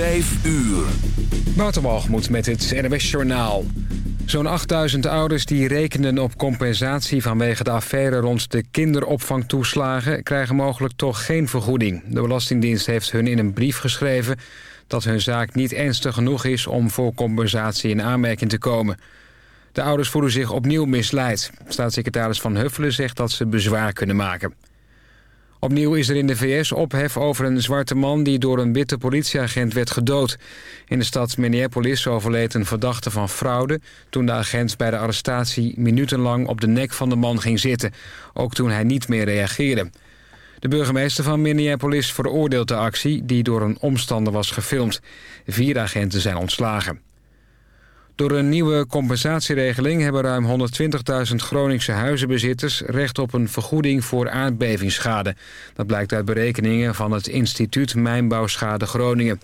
5 uur. Waterwalgemoed met het NWS Journaal. Zo'n 8000 ouders die rekenen op compensatie vanwege de affaire rond de kinderopvangtoeslagen... krijgen mogelijk toch geen vergoeding. De Belastingdienst heeft hun in een brief geschreven dat hun zaak niet ernstig genoeg is om voor compensatie in aanmerking te komen. De ouders voelen zich opnieuw misleid. Staatssecretaris Van Huffelen zegt dat ze bezwaar kunnen maken. Opnieuw is er in de VS ophef over een zwarte man die door een witte politieagent werd gedood. In de stad Minneapolis overleed een verdachte van fraude... toen de agent bij de arrestatie minutenlang op de nek van de man ging zitten. Ook toen hij niet meer reageerde. De burgemeester van Minneapolis veroordeelt de actie... die door een omstander was gefilmd. Vier agenten zijn ontslagen. Door een nieuwe compensatieregeling hebben ruim 120.000 Groningse huizenbezitters recht op een vergoeding voor aardbevingsschade. Dat blijkt uit berekeningen van het instituut Mijnbouwschade Groningen.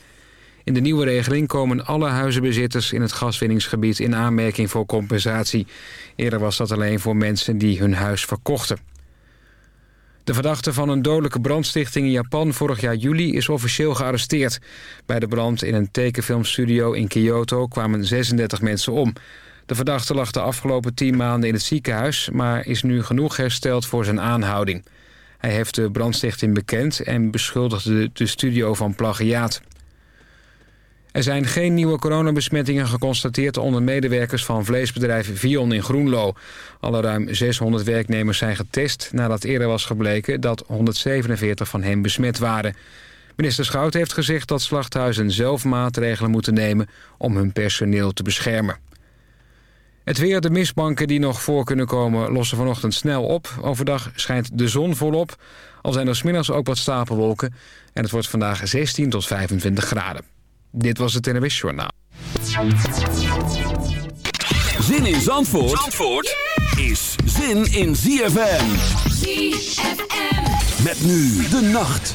In de nieuwe regeling komen alle huizenbezitters in het gaswinningsgebied in aanmerking voor compensatie. Eerder was dat alleen voor mensen die hun huis verkochten. De verdachte van een dodelijke brandstichting in Japan vorig jaar juli is officieel gearresteerd. Bij de brand in een tekenfilmstudio in Kyoto kwamen 36 mensen om. De verdachte lag de afgelopen 10 maanden in het ziekenhuis... maar is nu genoeg hersteld voor zijn aanhouding. Hij heeft de brandstichting bekend en beschuldigde de studio van plagiaat. Er zijn geen nieuwe coronabesmettingen geconstateerd onder medewerkers van vleesbedrijf Vion in Groenlo. Alle ruim 600 werknemers zijn getest nadat eerder was gebleken dat 147 van hen besmet waren. Minister Schout heeft gezegd dat slachthuizen zelf maatregelen moeten nemen om hun personeel te beschermen. Het weer, de mistbanken die nog voor kunnen komen, lossen vanochtend snel op. Overdag schijnt de zon volop, al zijn er smiddags ook wat stapelwolken. En het wordt vandaag 16 tot 25 graden. Dit was het NWS Journaal. Zin in Zandvoort, Zandvoort is zin in ZFM. ZFM. Met nu de nacht.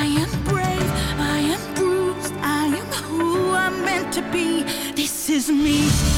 I am brave, I am bruised, I am who I'm meant to be. This is me.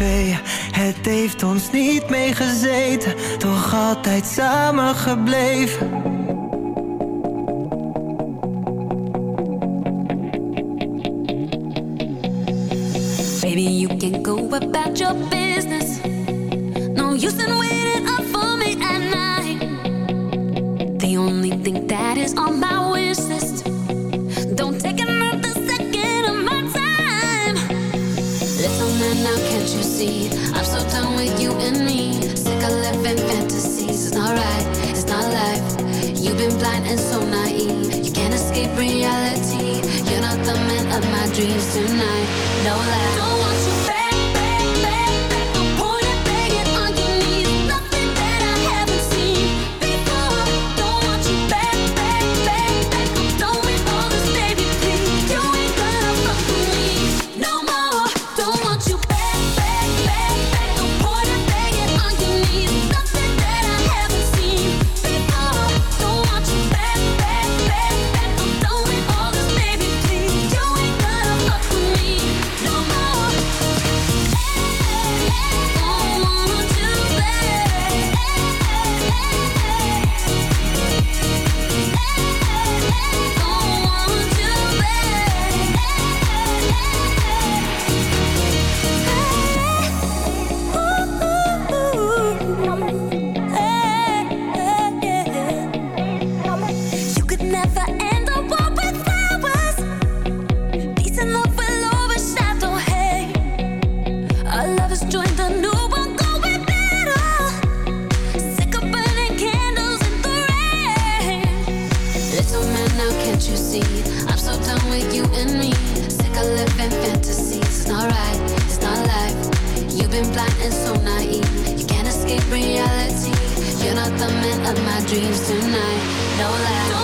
tweeën. Het heeft ons niet meegezeten, toch altijd samen gebleven. Baby, you can go about your business. No use in waiting up for me at night. The only thing that is on my reality. You're not the man of my dreams tonight. No lie. Of my dreams tonight. No lie.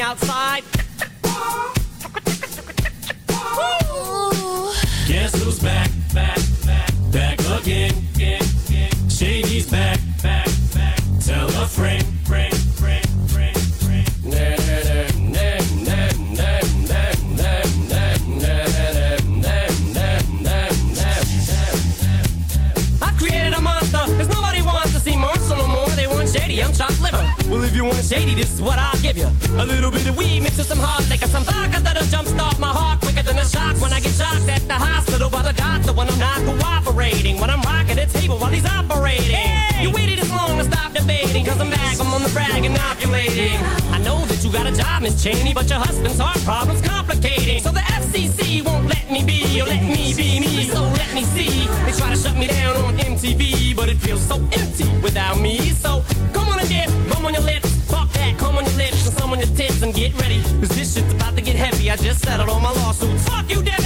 outside. I'm on the brag and. I know that you got a job, Miss Cheney, but your husband's heart problem's complicating. So the FCC won't let me be, or let me be me, so let me see. They try to shut me down on MTV, but it feels so empty without me. So come on and dip, come on your lips. Fuck that, come on your lips and some on your tits and get ready. Cause this shit's about to get heavy. I just settled all my lawsuits. Fuck you, Debbie.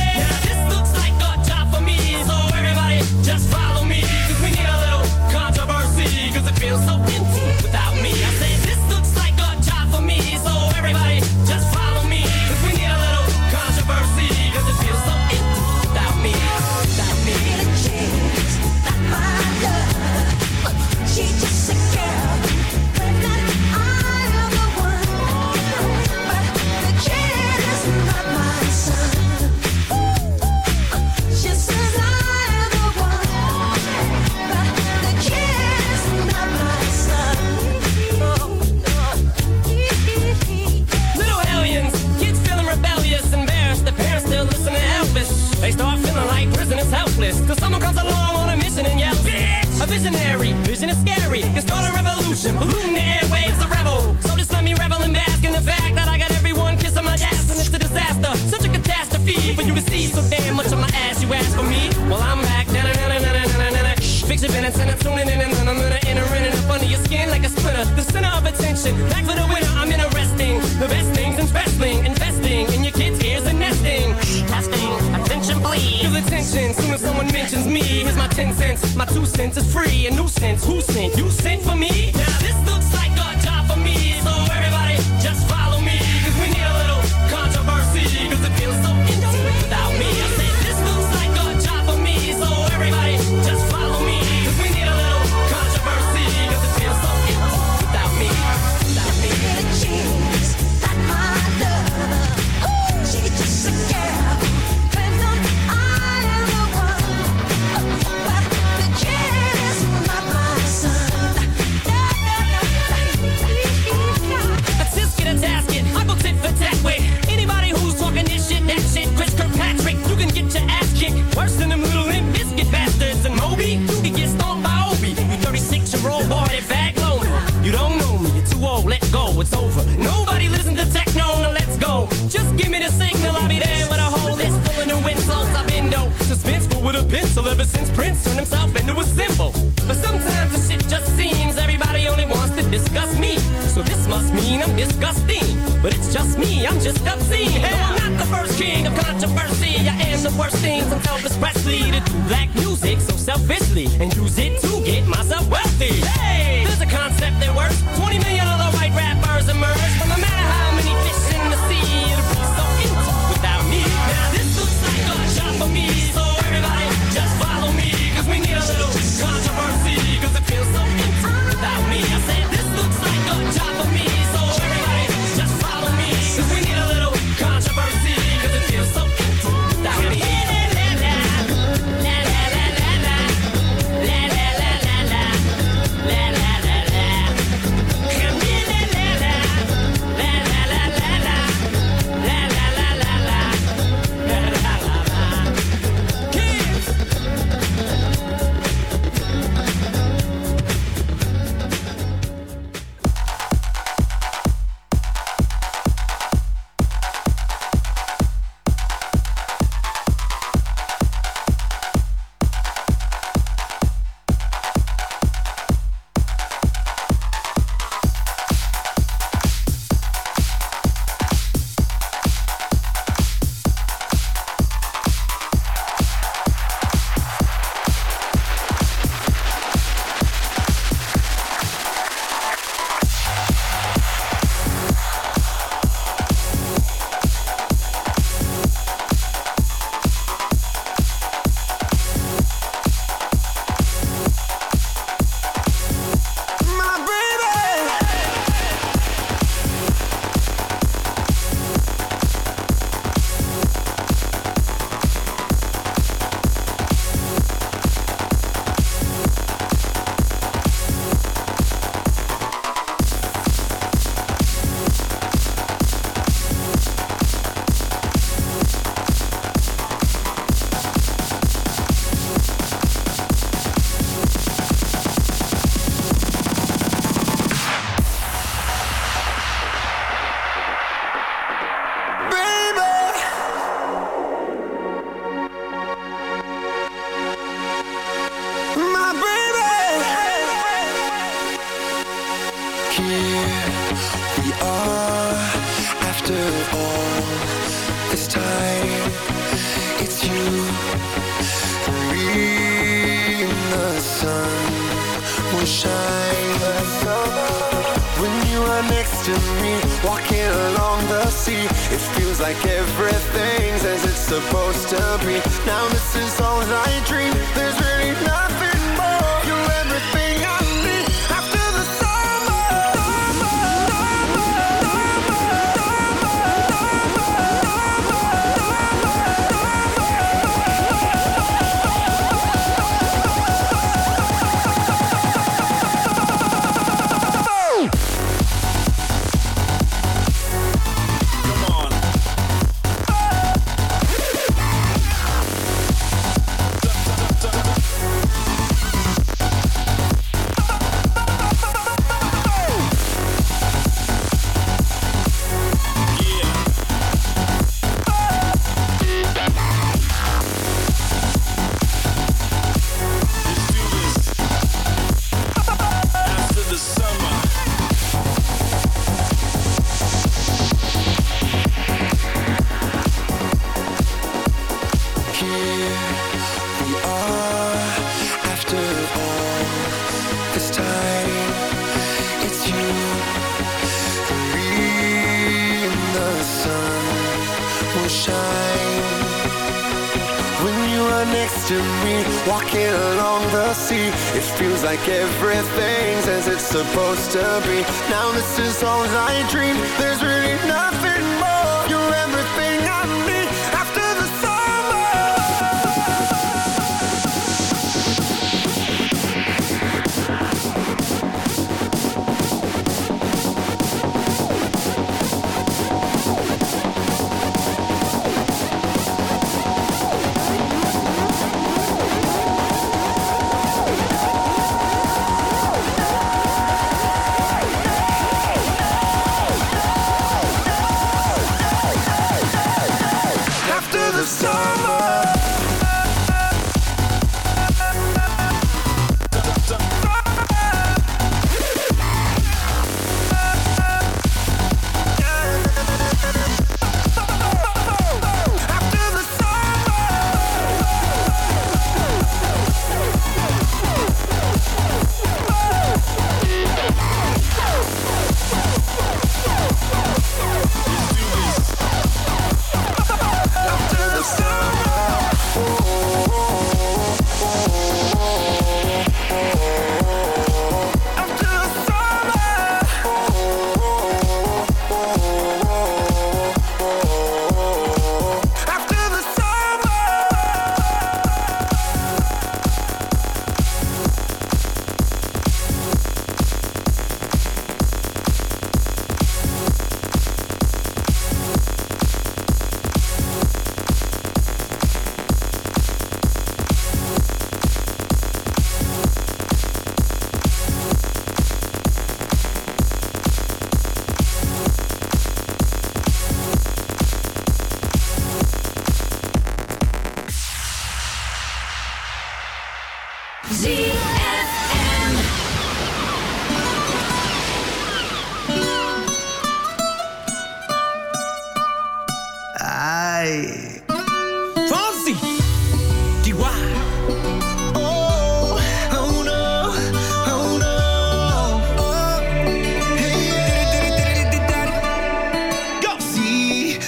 passion. Polluting airwaves, a rebel. So just let me revel and bask in the fact that I got everyone kissing my ass, and it's a disaster. Such a catastrophe for you to see so damn much of my ass. You ask for me, well I'm back. Na na na na na na na. Fix your and I'm tuning in and I'm gonna enter in and up under your skin like a splinter. The center of attention, back for the winner. I'm interesting. The best things in wrestling, investing in your kids' ears and nesting. Testing, attention please. Feel attention soon as someone mentions me. Here's my ten cents. My two cents is free. A nuisance. Who sent? You sent for me? Next to me, walking along the sea, it feels like everything's as it's supposed to be. Now this is all I dream. There's really nothing to. Now this is all I dream.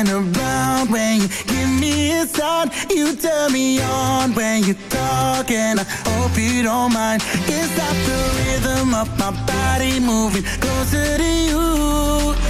And around when you give me a sign. You turn me on when you talk, and I hope you don't mind. It's not the rhythm of my body moving closer to you.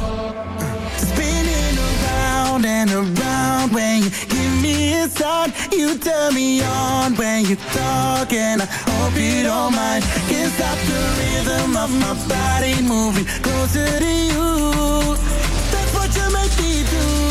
Around and around when you give me a sign. You turn me on when you talk, and I hope you don't mind. Can't stop the rhythm of my body moving closer to you. That's what you make me do.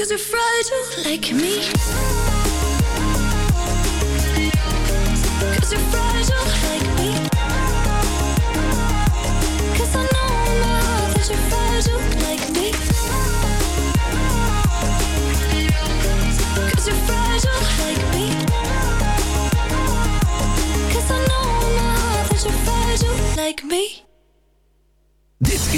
Cause you're fragile like me. Cause they're fragile like me. Cause I know now that you're fragile like me. Cause you're fragile like me. Cause I know now that you're fragile like me.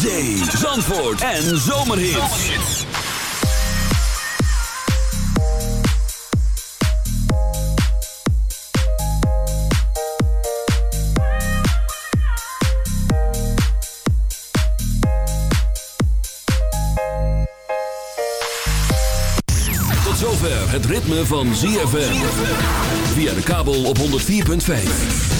Zee, zandvoort en zomerhits. Tot zover het ritme van ZFM. Via de kabel op 104.5.